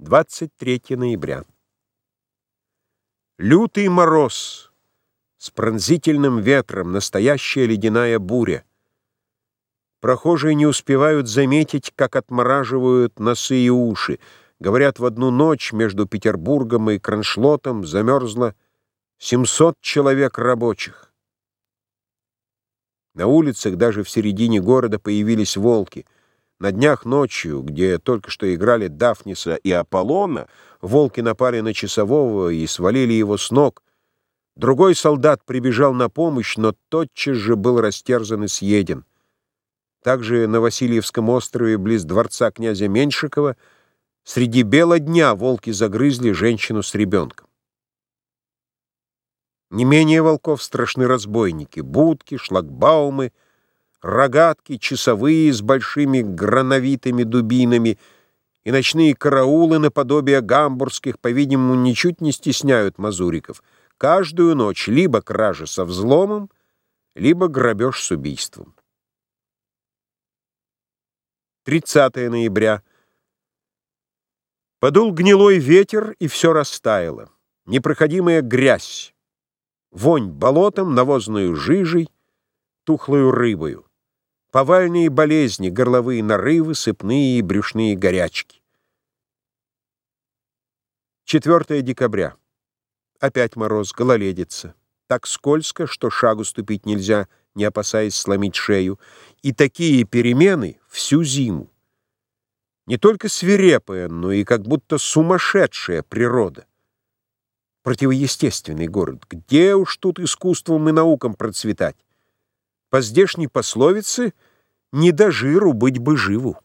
23 ноября. Лютый мороз с пронзительным ветром, настоящая ледяная буря. Прохожие не успевают заметить, как отмораживают носы и уши. Говорят, в одну ночь между Петербургом и Кроншлотом замерзло 700 человек рабочих. На улицах даже в середине города появились волки — на днях ночью, где только что играли Дафниса и Аполлона, волки напали на часового и свалили его с ног. Другой солдат прибежал на помощь, но тотчас же был растерзан и съеден. Также на Васильевском острове, близ дворца князя Меньшикова, среди бела дня волки загрызли женщину с ребенком. Не менее волков страшны разбойники, будки, шлагбаумы — рогатки, часовые с большими грановитыми дубинами и ночные караулы наподобие гамбургских, по-видимому, ничуть не стесняют мазуриков. Каждую ночь либо кража со взломом, либо грабеж с убийством. 30 ноября. Подул гнилой ветер, и все растаяло. Непроходимая грязь, вонь болотом, навозную жижей, тухлою рыбою повальные болезни, горловые нарывы, сыпные и брюшные горячки. 4 декабря. Опять мороз, гололедица. Так скользко, что шагу ступить нельзя, не опасаясь сломить шею. И такие перемены всю зиму. Не только свирепая, но и как будто сумасшедшая природа. Противоестественный город. Где уж тут искусством и наукам процветать? По здешней пословице «не до жиру быть бы живу».